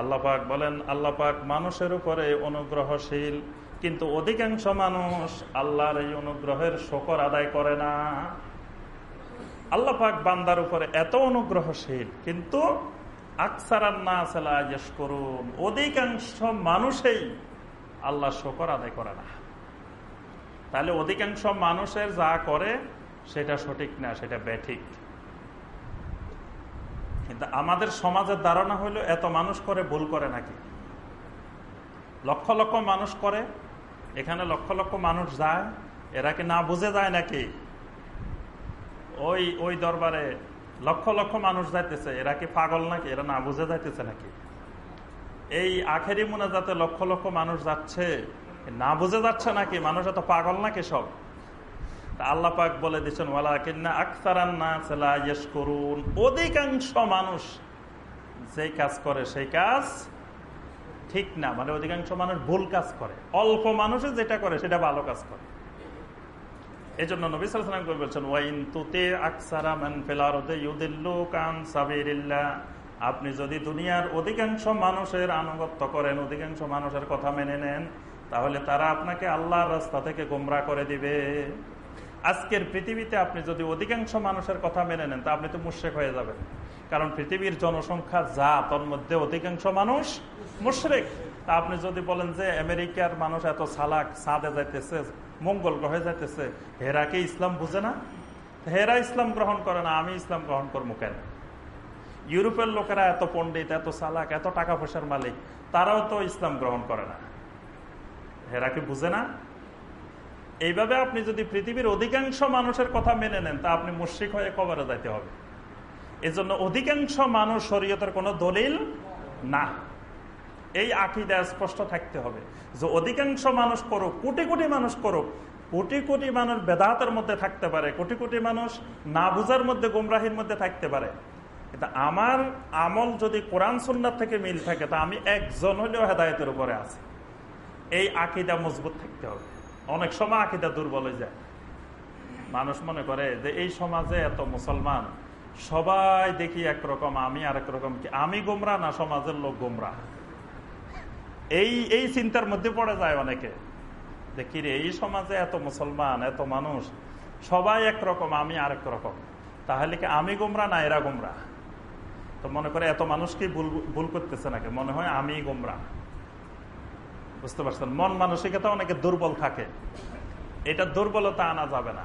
আল্লাপাক বলেন আল্লাপাক মানুষের উপরে অনুগ্রহশীল, কিন্তু অধিকাংশ মানুষ আল্লাহর এই অনুগ্রহের শকর আদায় করে না। আল্লাপাক বান্দার উপরে এত অনুগ্রহশীল, কিন্তু করুন অধিকাংশ মানুষেই আল্লাহ শকর আদায় করে না। তাহলে অধিকাংশ মানুষের যা করে সেটা সঠিক না, সেটা ব্যাঠিক। কিন্তু আমাদের সমাজের ধারণা হইল, এত মানুষ করে, ভুল করে নাকি? লক্ষ লক্ষ মানুষ করে, এখানে লক্ষ লক্ষ মানুষ যায়, এরা কি না বুঝে যায় নাকি? ওই ওই দরবারে লক্ষ লক্ষ মানুষ যাইতেছে, এরা কি পাগল নাকি? এরা না বুঝে যাইতেছে নাকি? এই আখেরি যাতে লক্ষ লক্ষ মানুষ যাচ্ছে, না বুঝে যাচ্ছে নাকি? মানুষ এত পাগল নাকি সব? আল্লাহ পাক বলে দিচ্ছেন ওয়ালা কিন্না আখতারান্না করুন অধিকাংশ মানুষ যেই কাজ করে, সেই কাজ ঠিক না। মানে অধিকাংশ মানুষ ভুল কাজ করে। অল্প মানুষে যেটা করে, সেটা ভালো কাজ করে। এই জন্য সালাম বলছেন, ওয়াইন তুতে আকসারা মান ইউদিল্লু কান সাবিরিল্লাহ আপনি যদি দুনিয়ার অধিকাংশ মানুষের আনুগত্য করেন, অধিকাংশ মানুষের কথা মেনে নেন, তাহলে তারা আপনাকে আল্লাহর রাস্তা থেকে গোমরা করে দিবে। আজকের পৃথিবীতে আপনি যদি অধিকাংশ মানুষের কথা মেনে নেন, তা আপনি তো মুশ্রেক হয়ে যাবেন। কারণ পৃথিবীর জনসংখ্যা যা, তোর মধ্যে অধিকাংশ মানুষ মুশ্রেক। তা আপনি যদি বলেন যে আমেরিকার মানুষ এত সালাক, সাদে যাইতেছে, মঙ্গল গ্রহে যাইতেছে হেরাকে ইসলাম বুঝে না? হেরা ইসলাম গ্রহণ করে না, আমি ইসলাম গ্রহণ করব কেন? ইউরোপের লোকেরা এত পণ্ডিত, এত সালাক, এত টাকা পয়সার মালিক, তারাও তো ইসলাম গ্রহণ করে না। হেরাকে বুঝে না? এইভাবে আপনি যদি পৃথিবীর অধিকাংশ মানুষের কথা মেনে নেন, তা আপনি মুশ্রিক হয়ে কবরে যাইতে হবে। এজন্য অধিকাংশ মানুষ শরীয়তের কোনো দলিল না। এই আকিদা স্পষ্ট থাকতে হবে যে অধিকাংশ মানুষ করুক, কোটি কোটি মানুষ করুক, কোটি কোটি মানুষ বেদাতের মধ্যে থাকতে পারে, কোটি কোটি মানুষ না বুঝার মধ্যে, গুমরাহির মধ্যে থাকতে পারে। কিন্তু আমার আমল যদি কোরআন সুন্নার থেকে মিল থাকে, তা আমি একজন হলেও হেদায়তের উপরে আছি। এই আকিদা মজবুত থাকতে হবে। অনেক সময় আকিদা দুর্বল হয়ে যায়। মানুষ মনে করে যে এই সমাজে এত মুসলমান, সবাই দেখি একরকম, আমি আরেক রকম কি? আমি গোমরা না সমাজের লোক গোমরা? এই এই চিন্তার মধ্যে পড়ে যায় অনেকে। যে কিরে এই সমাজে এত মুসলমান, এত মানুষ, সবাই একরকম, আমি আরেক রকম। তাহলে কি আমি গোমরা না এরা গোমরা? তো মনে করে এত মানুষকে ভুল করতেছে নাকি? মনে হয় আমি গোমরা। বুঝতে পারছেন? মন মানসিকতা অনেকে দুর্বল থাকে। এটা দুর্বলতা আনা যাবে না।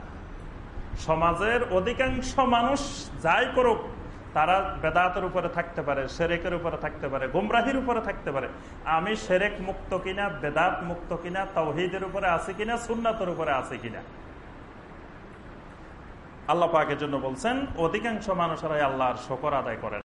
সমাজের অধিকাংশ মানুষ যাই করুক, তারা বেদাতের উপরে থাকতে পারে, সেরেকের উপরে থাকতে পারে, গুমরাহির উপরে থাকতে পারে। আমি সেরেক মুক্ত কিনা, বেদাত মুক্ত কিনা তৌহিদের উপরে আছে কিনা, সুন্নাতের উপরে আছে কিনা? আল্লাহ পাকের জন্য বলছেন, অধিকাংশ মানুষেরাই আল্লাহর শকর আদায় করেন।